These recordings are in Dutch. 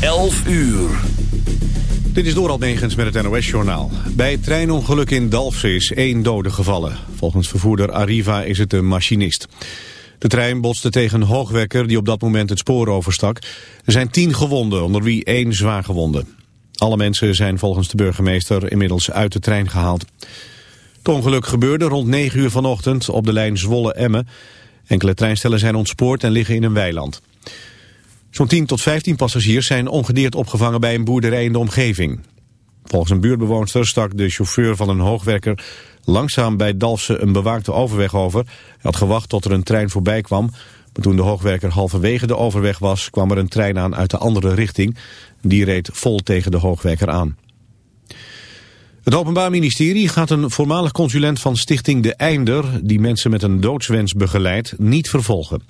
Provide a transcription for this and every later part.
11 uur. Dit is Doral Negens met het NOS-journaal. Bij het treinongeluk in Dalfsen is één dode gevallen. Volgens vervoerder Arriva is het een machinist. De trein botste tegen een hoogwerker die op dat moment het spoor overstak. Er zijn tien gewonden, onder wie één zwaar gewonde. Alle mensen zijn volgens de burgemeester inmiddels uit de trein gehaald. Het ongeluk gebeurde rond 9 uur vanochtend op de lijn Zwolle-Emmen. Enkele treinstellen zijn ontspoord en liggen in een weiland. Zo'n 10 tot 15 passagiers zijn ongedeerd opgevangen bij een boerderij in de omgeving. Volgens een buurtbewoonster stak de chauffeur van een hoogwerker langzaam bij Dalfsen een bewaakte overweg over. Hij had gewacht tot er een trein voorbij kwam. Maar toen de hoogwerker halverwege de overweg was, kwam er een trein aan uit de andere richting. Die reed vol tegen de hoogwerker aan. Het Openbaar Ministerie gaat een voormalig consulent van Stichting De Einder... die mensen met een doodswens begeleidt, niet vervolgen.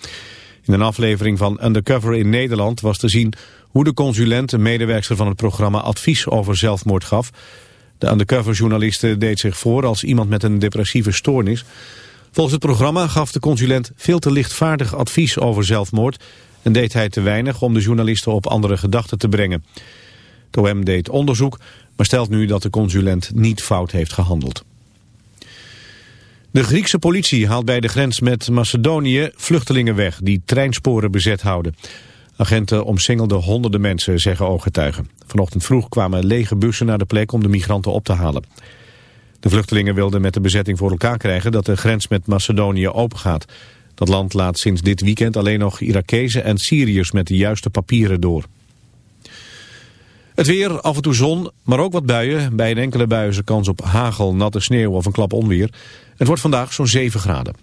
In een aflevering van Undercover in Nederland was te zien... hoe de consulent, een medewerker van het programma, advies over zelfmoord gaf. De undercover-journaliste deed zich voor als iemand met een depressieve stoornis. Volgens het programma gaf de consulent veel te lichtvaardig advies over zelfmoord... en deed hij te weinig om de journalisten op andere gedachten te brengen. Het OM deed onderzoek, maar stelt nu dat de consulent niet fout heeft gehandeld. De Griekse politie haalt bij de grens met Macedonië vluchtelingen weg die treinsporen bezet houden. Agenten omsingelden honderden mensen, zeggen ooggetuigen. Vanochtend vroeg kwamen lege bussen naar de plek om de migranten op te halen. De vluchtelingen wilden met de bezetting voor elkaar krijgen dat de grens met Macedonië opengaat. Dat land laat sinds dit weekend alleen nog Irakezen en Syriërs met de juiste papieren door. Het weer, af en toe zon, maar ook wat buien. Bij een enkele bui is er kans op hagel, natte sneeuw of een klap onweer. Het wordt vandaag zo'n 7 graden.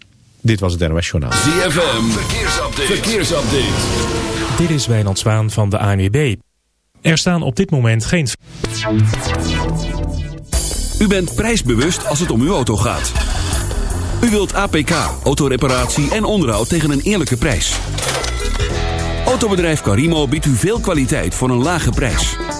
Dit was het NOS Journaal. ZFM, verkeersupdate. verkeersupdate. Dit is Wijnand Zwaan van de ANWB. Er staan op dit moment geen... U bent prijsbewust als het om uw auto gaat. U wilt APK, autoreparatie en onderhoud tegen een eerlijke prijs. Autobedrijf Carimo biedt u veel kwaliteit voor een lage prijs.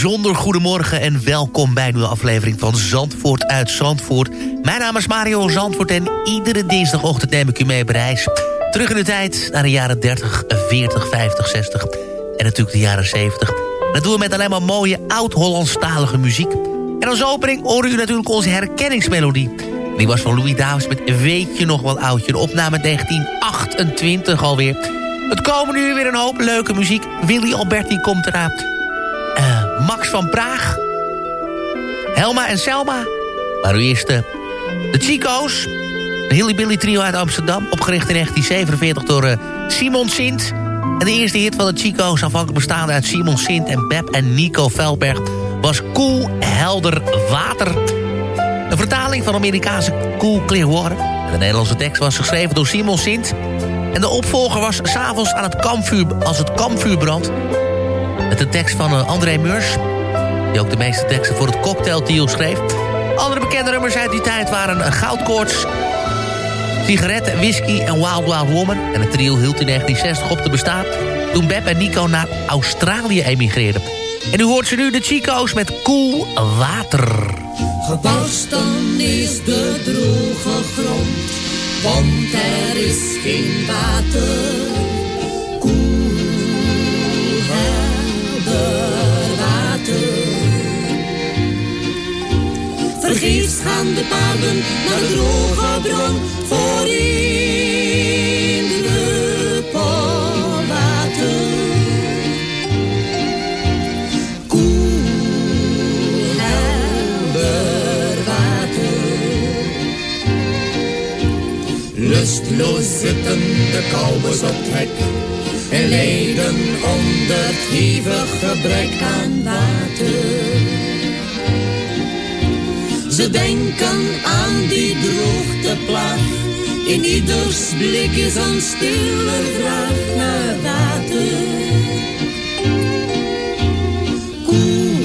Bijzonder goedemorgen en welkom bij een nieuwe aflevering van Zandvoort uit Zandvoort. Mijn naam is Mario Zandvoort en iedere dinsdagochtend neem ik u mee op reis. Terug in de tijd naar de jaren 30, 40, 50, 60 en natuurlijk de jaren 70. Dat doen we met alleen maar mooie oud-Hollandstalige muziek. En als opening horen u natuurlijk onze herkenningsmelodie. Die was van Louis Davis met Weet je nog wel oudje. De opname 1928 alweer. Het komen nu weer een hoop leuke muziek. Willy Alberti komt eraan. Eh, Max van Praag. Helma en Selma. Maar nu eerst de, de Chico's. De Hilly Billy trio uit Amsterdam. Opgericht in 1947 door eh, Simon Sint. En de eerste hit van de Chico's, aanvankelijk bestaande uit Simon Sint en Beb en Nico Velberg, was Koel, helder water. Een vertaling van Amerikaanse Cool Clear Water. En de Nederlandse tekst was geschreven door Simon Sint. En de opvolger was s'avonds aan het kampvuur, als het kampvuur brandt. Met de tekst van eh, André Meurs. Die ook de meeste teksten voor het cocktaildeal schreef. Andere bekende nummers uit die tijd waren een Goudkoorts... Sigaretten, whisky en Wild Wild Woman. En het trio hield in 1960 op te bestaan... toen Beb en Nico naar Australië emigreerden. En u hoort ze nu de Chico's met Koel Water. Gebarsten is de droge grond, want er is geen water. Vergeefs gaan de paarden naar de droge bron voor in druppel water. Koel, helder water. Lustloos zitten de kouwers op trek en lijden onder hevig gebrek aan water. Ze denken aan die droogteplaag. In ieders blik is een stille vraag naar water. Koel,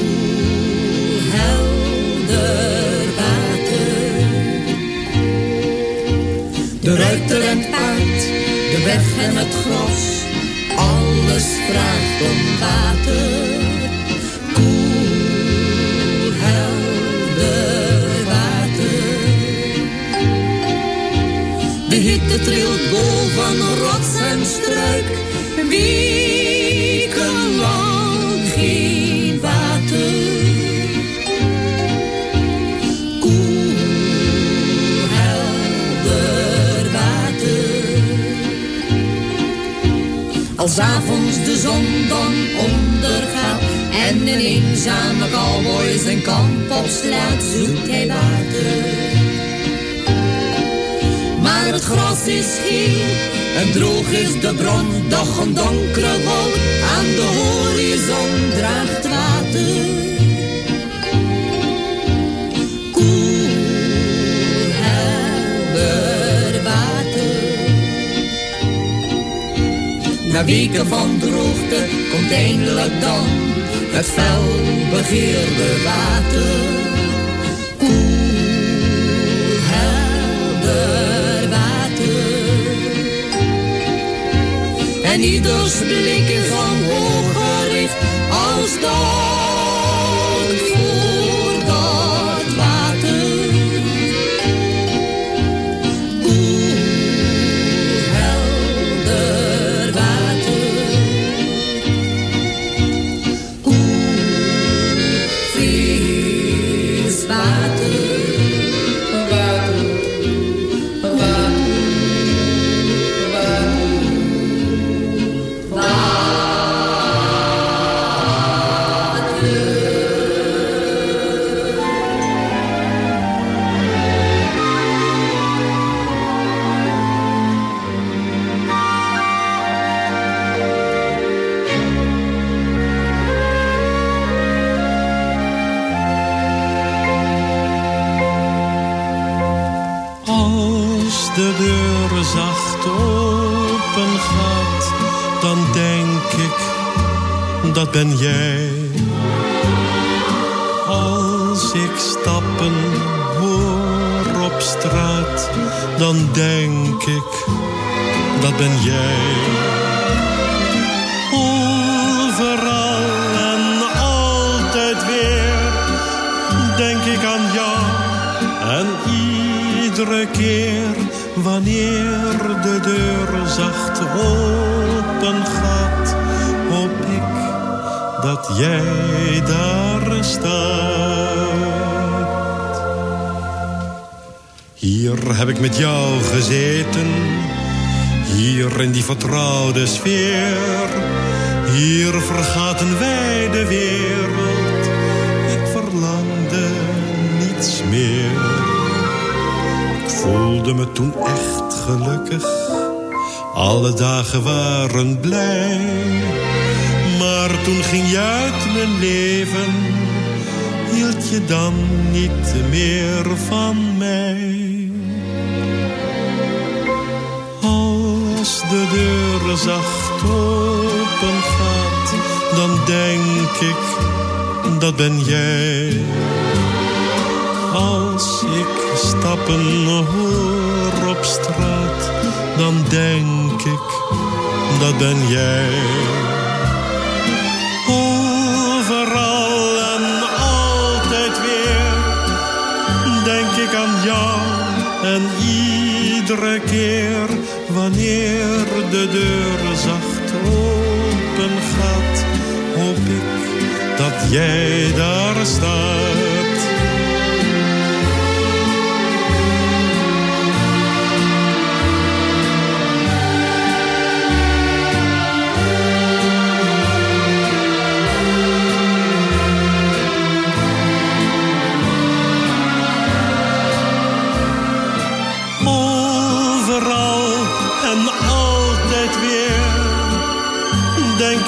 helder water. De ruiter en het paard, de weg en het gras. Alles vraagt om water. De trilt boven rots en struik. Wekenlang geen water. Koel, helder water. Als avonds de zon dan ondergaat en een eenzame cowboy zijn kamp opslaat, zoekt hij water. Het gras is geel en droog is de bron, doch een donkere wolk aan de horizon draagt water. Koel, helder water. Na weken van droogte komt eindelijk dan het fel begeerde water. En ieders blik is omhoog gericht als dank vertrouwde sfeer. Hier vergaten wij de wereld, ik verlangde niets meer. Ik voelde me toen echt gelukkig, alle dagen waren blij. Maar toen ging je uit mijn leven, hield je dan niet meer van mij. De deur zacht open gaat, dan denk ik, dat ben jij. Als ik stappen hoor op straat, dan denk ik, dat ben jij. Overal en altijd weer denk ik aan jou en iedere keer wanneer de deur zacht open gaat, hoop ik dat jij daar staat.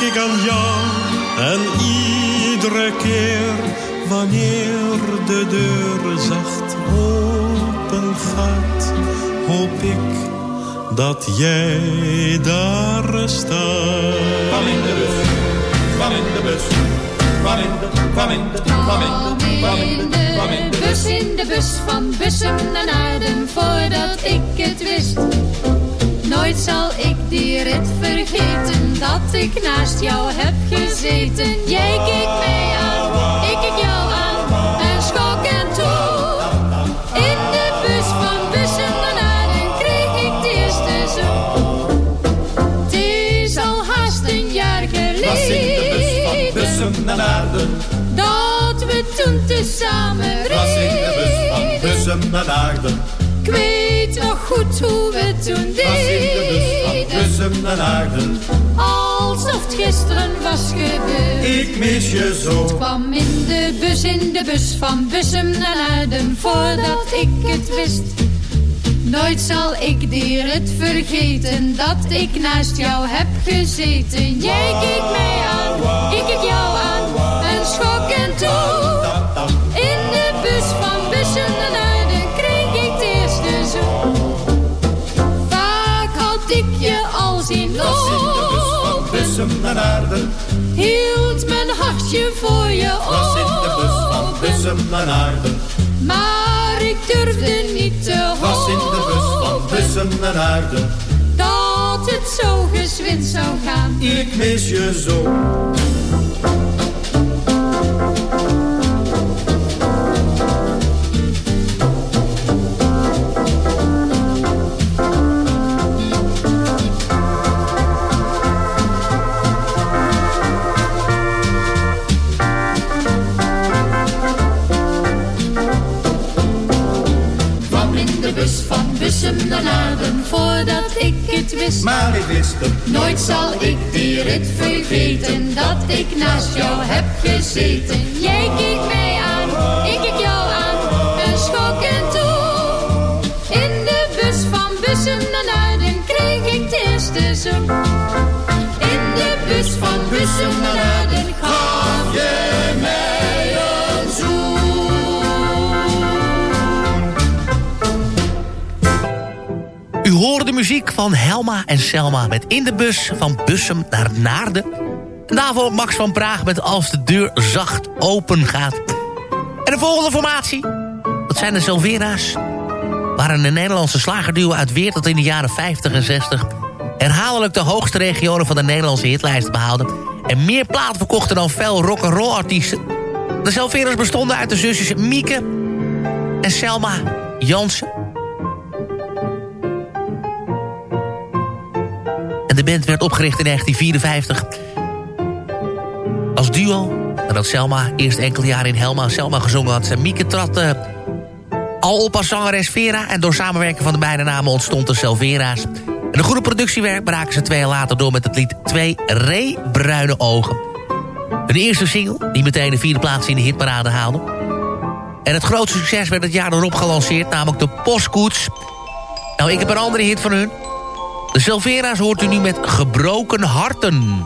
Ik aan jou en iedere keer wanneer de deur zacht open gaat, hoop ik dat jij daar staat. Kwam in de bus, kwam in de bus, kwam in de, kwam in de, kwam in de, kwam in de, kwam in de bus, in de bus van bussen naar Aarden, voordat ik het wist. Nooit zal ik die rit vergeten dat ik naast jou heb gezeten. Jij keek mij aan, ik keek jou aan en schok en toe. In de bus van bussen naar kreeg ik de eerste zoen. Het is al haast een jaar geleden. Dat we toen tezamen reden. Was in de deden. Bussum naar Naarden. Alsof het gisteren was gebeurd. Ik mis je zo. kwam in de bus, in de bus van Bussum naar Naarden voordat ik het wist. Nooit zal ik die rit vergeten dat ik naast jou heb gezeten. Jij keek mij aan, ik keek jou aan en schok en toe. In de bus van Bussum Naarden. Hield mijn hartje voor je Het was in de bus van open. Bussum naar Naarden. Maar ik durfde niet te Het was in de bus van hopen Bussum naar Naarden. dat het zo gezwind zou gaan. Ik mis je zo. Voordat ik het wist. Maar ik wist het. Nooit zal ik die rit vergeten dat ik naast jou heb gezeten. Jij keek mij aan, ik keek jou aan en schok en toe. In de bus van Bussum naar Naarden kreeg ik de eerste zoen. In de bus van Bussum naar Naarden hoorde de muziek van Helma en Selma met In de Bus van Bussum naar Naarden. En daarvoor Max van Praag met Als de deur zacht open gaat. En de volgende formatie, dat zijn de Silvera's. Waren een Nederlandse slagerduo uit Weert dat in de jaren 50 en 60... herhaaldelijk de hoogste regionen van de Nederlandse hitlijst behaalden... en meer platen verkochten dan veel rock'n'roll artiesten. De Silvera's bestonden uit de zusjes Mieke en Selma Jansen... De band werd opgericht in 1954 als duo. Nadat Selma eerst enkele jaren in Helma Selma gezongen had. Mieke trad eh, al op als zangeres Vera. En door samenwerking van de beide namen ontstond de Selvera's. En een goede productiewerk braken ze twee jaar later door met het lied Twee Re Bruine Ogen. Hun eerste single, die meteen de vierde plaats in de hitparade haalde. En het grootste succes werd het jaar erop gelanceerd, namelijk de Postkoets. Nou, ik heb een andere hit van hun. De Silvera's hoort u nu met Gebroken Harten.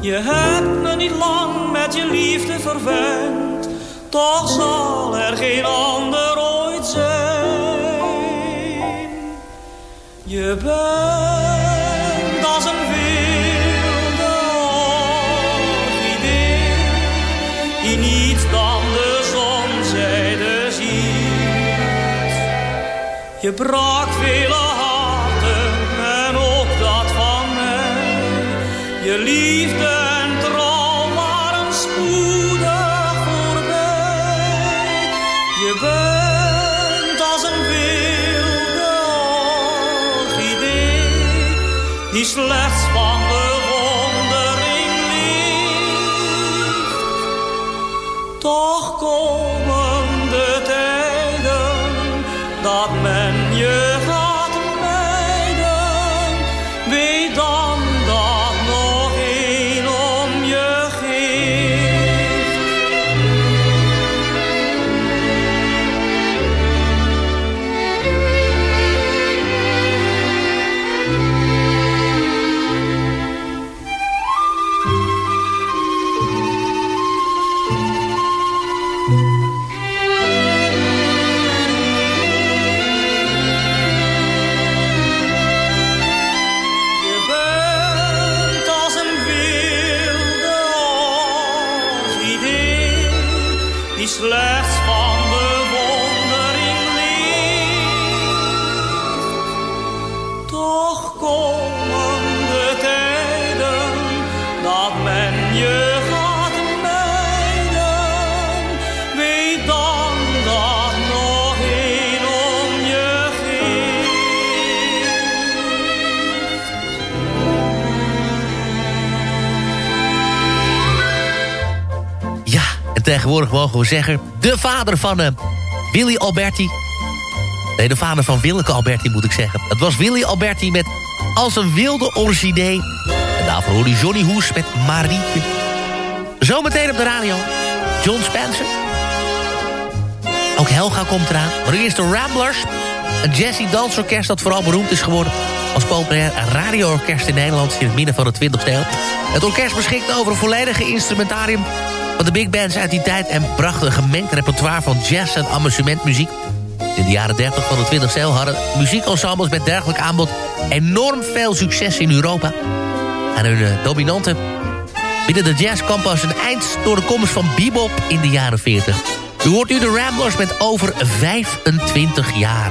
Je hebt me niet lang met je liefde verwend, toch zal er geen ander ooit zijn. Je bent als een wilde idee die niets dan de zonzijde ziet. Je brak veel Liefde en trouw waren spoedig voorbij. Je bent als een wilde idee die slechts tegenwoordig mogen we zeggen... de vader van uh, Willy Alberti. Nee, de vader van Willeke Alberti moet ik zeggen. Het was Willy Alberti met Als een wilde orchidee. En daarvoor hoorde Johnny Hoes met Marietje. Zometeen op de radio. John Spencer. Ook Helga komt eraan. Maar eerst de Ramblers. Een jazzy dansorkest dat vooral beroemd is geworden... als populair radioorkest in Nederland in het midden van de 20e eeuw. Het orkest beschikt over een volledige instrumentarium van de big bands uit die tijd... en bracht een gemengd repertoire van jazz en amusementmuziek. In de jaren 30 van de 20e eeuw hadden muziekensembles met dergelijk aanbod... enorm veel succes in Europa. En hun uh, dominante binnen de jazz kwam pas een eind... door de komst van bebop in de jaren 40. U hoort nu de Ramblers met over 25 jaar.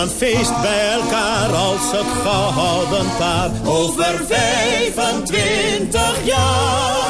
Een feest bij elkaar als het gehouden paar. Over 25 jaar.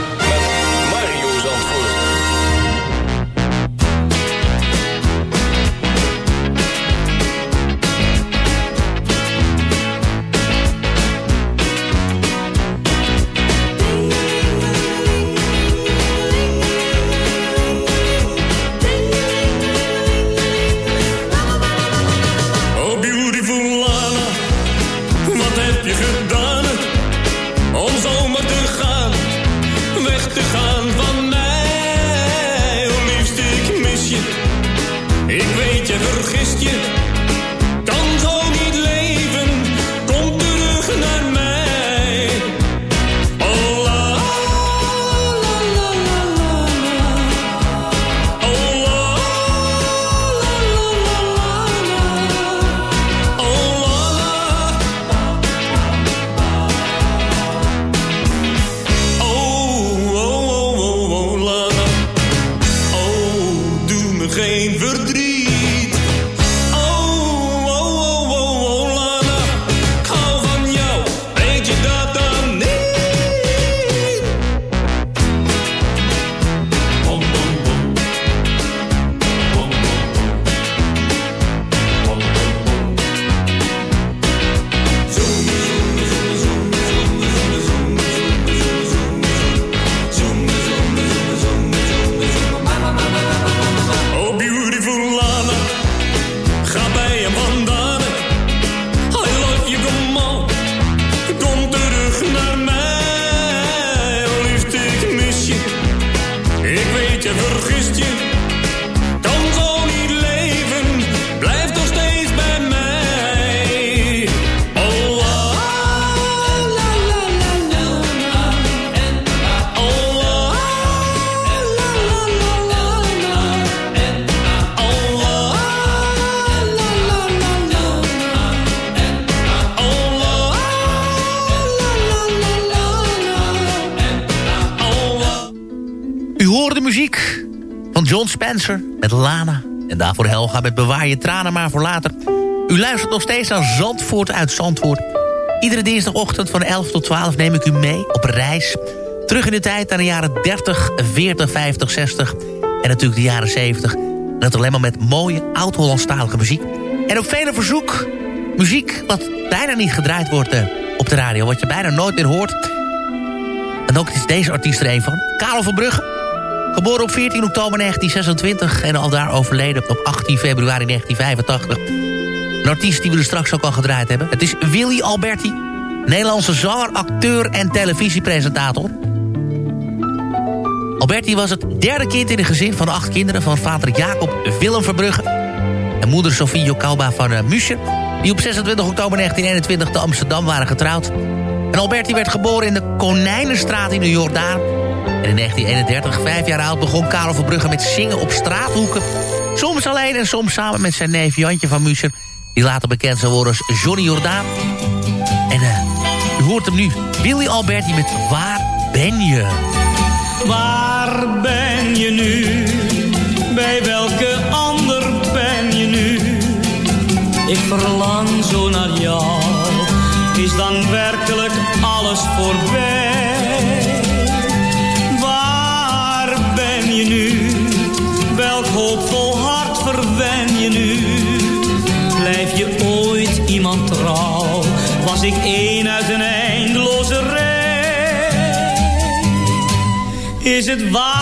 met Lana. En daarvoor Helga met Bewaar je tranen maar voor later. U luistert nog steeds naar Zandvoort uit Zandvoort. Iedere dinsdagochtend van 11 tot 12 neem ik u mee op reis. Terug in de tijd naar de jaren 30, 40, 50, 60 en natuurlijk de jaren 70. En dat alleen maar met mooie oud-Hollandstalige muziek. En op vele verzoek muziek wat bijna niet gedraaid wordt eh, op de radio. Wat je bijna nooit meer hoort. En ook is deze artiest er een van. Karel van Brugge. Geboren op 14 oktober 1926 en al daar overleden op 18 februari 1985. Een artiest die we er straks ook al gedraaid hebben. Het is Willy Alberti. Nederlandse zanger, acteur en televisiepresentator. Alberti was het derde kind in een gezin van acht kinderen... van vader Jacob Willem Verbrugge en moeder Sofie Jokauba van uh, die op 26 oktober 1921 te Amsterdam waren getrouwd. En Alberti werd geboren in de Konijnenstraat in de Jordaan. En in 1931, vijf jaar oud, begon Karel Verbrugge met zingen op straathoeken. Soms alleen en soms samen met zijn neef Jantje van Muscher... die later bekend zou worden als Johnny Jordaan. En uh, u hoort hem nu, Willy Alberti met Waar ben je? Waar ben je nu? Bij welke ander ben je nu? Ik verlang zo naar jou. Is dan werkelijk alles voorbij? Is het waar?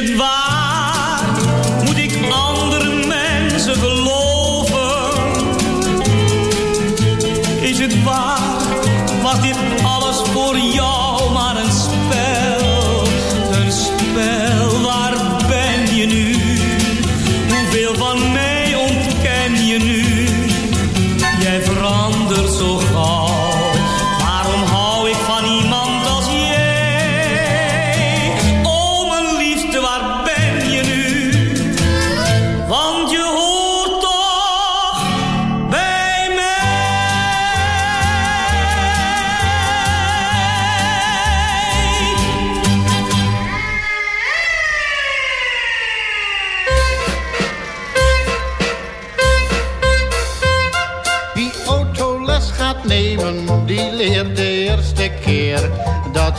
Het waar?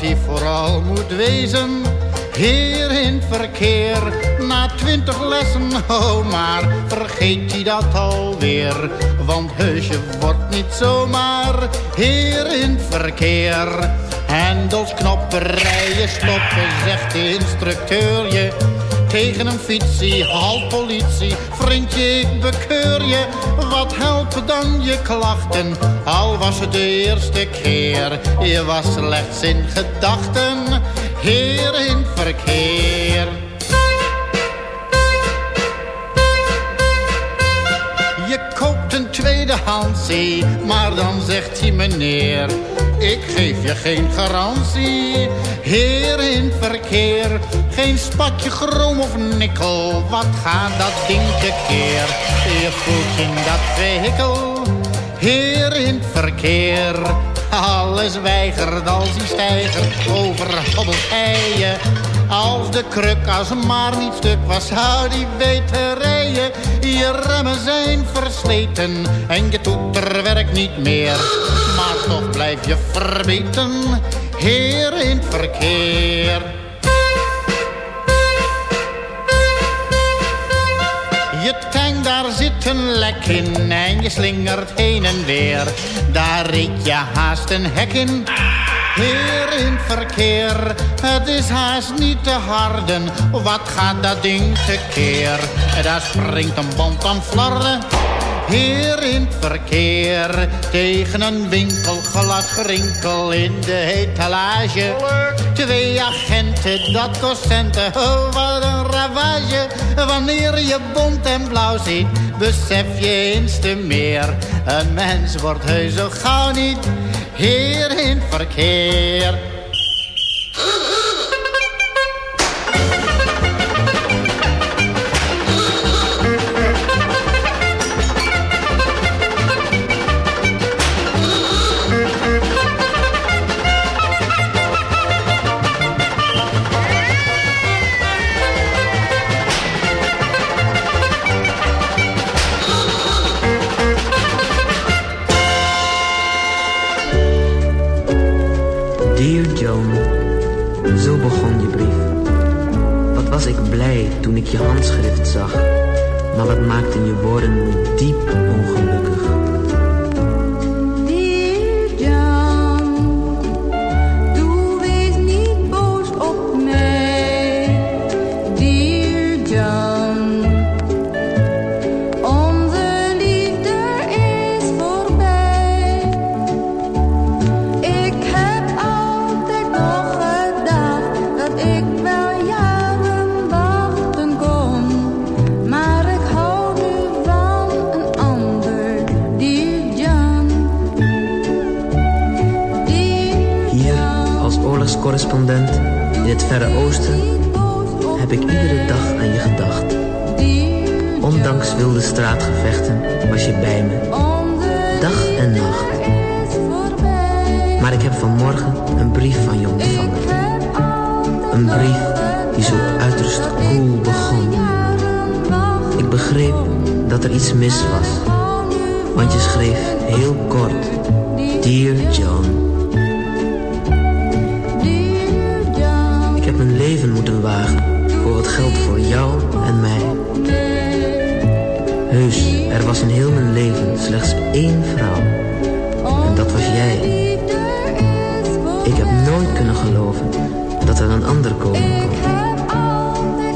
Hij vooral moet wezen. Heer in verkeer, na twintig lessen, oh maar, vergeet hij dat alweer. Want heusje wordt niet zomaar heer in verkeer. Hendels, knoppen, rijden, stoppen, zegt de instructeur je. Tegen een fietsie, halt politie, vriendje ik bekeur je. Wat helpen dan je klachten, al was het de eerste keer. Je was slechts in gedachten, heer in verkeer. Maar dan zegt hij meneer... ik geef je geen garantie, heer in verkeer. Geen spatje chroom of nikkel, wat gaat dat ding tekeer? Je voelt in dat vehikel, heer in verkeer. Alles weigert als die stijger over hobbelkeien. Als de kruk als maar niet stuk was, zou die weten rijden. Je remmen zijn versleten en je toeter werkt niet meer. Maar toch blijf je verbeten, heer in het verkeer. Je tank, daar zit een lek in en je slingert heen en weer. Daar reed je haast een hek in. Heer in het verkeer, het is haast niet te harden. Wat gaat dat ding tekeer? Daar springt een band aan flarden. Heer in het verkeer, tegen een winkelglas gerinkel in de etalage. Twee agenten, dat kost centen, oh wat een ravage. Wanneer je bont en blauw ziet, besef je eens te meer. Een mens wordt heus zo gauw niet, heer in het verkeer. Was ik blij toen ik je handschrift zag. maar wat maakt in je woorden diep ongelukkig. Het Verre Oosten, heb ik iedere dag aan je gedacht. Ondanks wilde straatgevechten was je bij me, dag en nacht. Maar ik heb vanmorgen een brief van je ontvangen. Een brief die zo uiterst koel begon. Ik begreep dat er iets mis was, want je schreef heel kort, Dear John. Moeten wagen voor wat geldt voor jou en mij. Heus, er was in heel mijn leven slechts één vrouw. En dat was jij. Ik heb nooit kunnen geloven dat er een ander komen kon.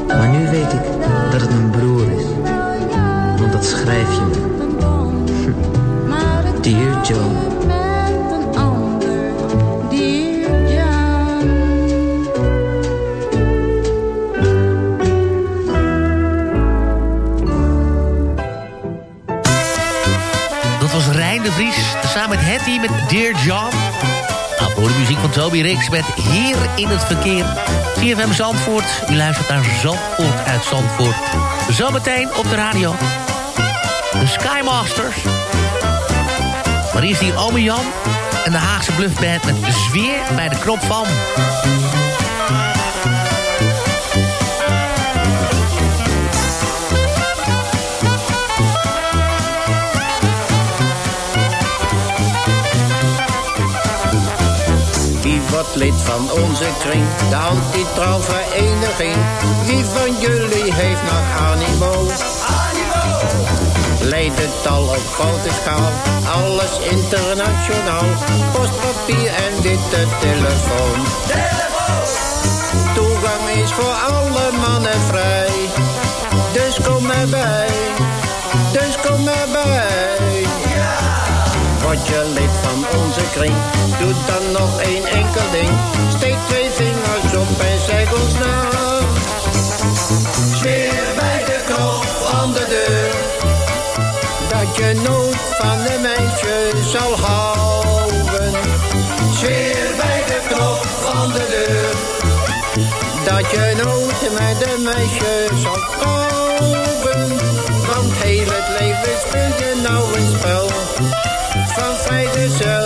Maar nu weet ik dat het mijn broer is. Want dat schrijf je me. Dear John. De Vries, samen met Hetty met Dear John. Nou, voor de muziek van Toby Rix met Heer in het Verkeer. CFM Zandvoort, u luistert naar Zandvoort uit Zandvoort. Zometeen op de radio. De Skymasters. Maar hier Ome Jan en de Haagse Bluffband met Zweer bij de knop van... wordt lid van onze kring, de anti-trouwvereniging? Wie van jullie heeft nog animo? Leidt het al op grote schaal, alles internationaal. Postpapier en witte telefoon. Toegang is voor alle mannen vrij. Dus kom erbij, dus kom erbij. Je lid van onze kring, doe dan nog één enkel ding. Steek twee vingers op en zeg ons na. Zweer bij de knop van de deur, dat je nooit van een meisje zal houden. Zweer bij de knop van de deur, dat je nooit met een meisje zal komen. Want heel het leven je nou een spel van vrijgezel, van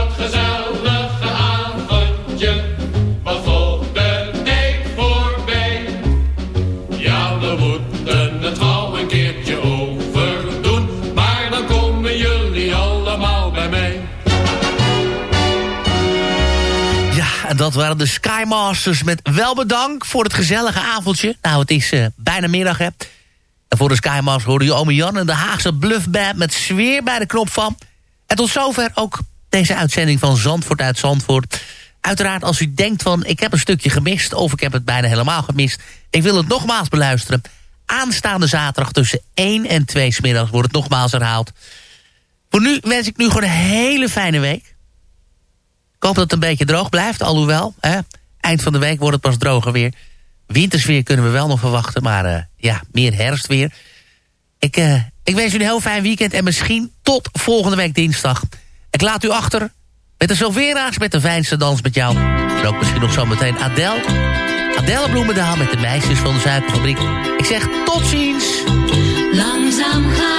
dat waren de Skymasters met wel bedankt voor het gezellige avondje. Nou, het is eh, bijna middag, hè. En voor de Skymasters hoorde je ome Jan en de Haagse Bluffband... met sfeer bij de knop van. En tot zover ook deze uitzending van Zandvoort uit Zandvoort. Uiteraard als u denkt van ik heb een stukje gemist... of ik heb het bijna helemaal gemist... ik wil het nogmaals beluisteren. Aanstaande zaterdag tussen 1 en 2 smiddags wordt het nogmaals herhaald. Voor nu wens ik nu gewoon een hele fijne week. Ik hoop dat het een beetje droog blijft, alhoewel. Hè, eind van de week wordt het pas droger weer. Wintersweer kunnen we wel nog verwachten, maar eh, ja, meer herfstweer. Ik, eh, ik wens u een heel fijn weekend en misschien tot volgende week dinsdag. Ik laat u achter met de Silvera's met de fijnste dans met jou. En ook misschien nog zometeen Adele. Adele Bloemendaal met de meisjes van de suikerfabriek. Ik zeg tot ziens. Langzaam gaat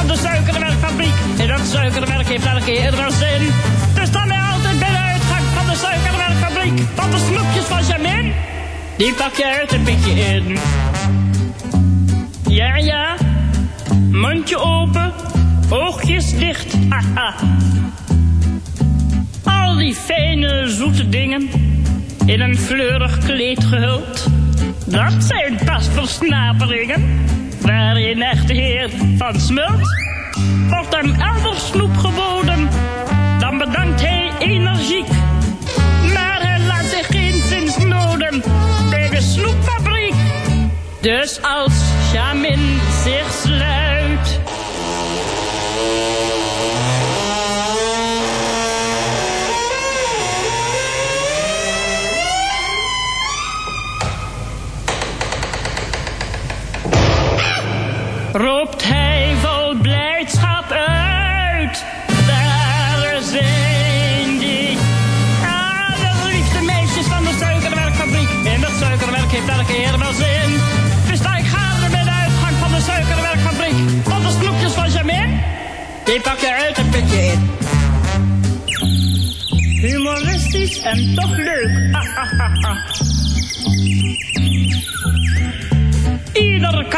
van de suikerwerkfabriek. En dat suikerwerk heeft elke keer wel zin. Dus staan wij altijd bij de uitgang van de suikerwerkfabriek. Want de snoepjes van Jamin, die pak je uit een beetje in. Ja, ja, mondje open, oogjes dicht, haha. Al die fijne, zoete dingen, in een fleurig kleed gehuld. Dat zijn pas versnaperingen, waar een echte heer van smult. Wordt hem elders snoep geboden, dan bedankt hij energiek. Maar hij laat zich geen zins noden bij de snoepfabriek. Dus als Jamin zich Roept hij vol blijdschap uit. Daar zijn die. Ah, de liefste meisjes van de suikerwerkfabriek. En dat suikerwerk heeft elke keer wel zin. Dus ik gaarne bij de uitgang van de suikerwerkfabriek. Want de snoepjes van Jamin, die pak je uit een pitje in. Humoristisch en toch leuk. Ah, ah, ah,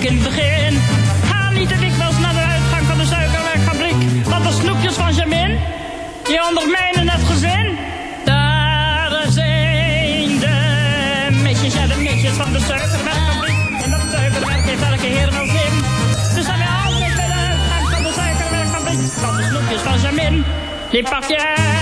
in het begin. Ga niet te dikwijls naar de uitgang van de suikerwerkfabriek. Want de snoepjes van Jamin, die ondermijnen het gezin. Daar zijn de meisjes, ja de meisjes van de suikerwerkfabriek. En dat suikerwerk heeft elke heer wel zin. Dus dan weer altijd bij de uitgang van de suikerwerkfabriek. Want de snoepjes van Jamin, die pak je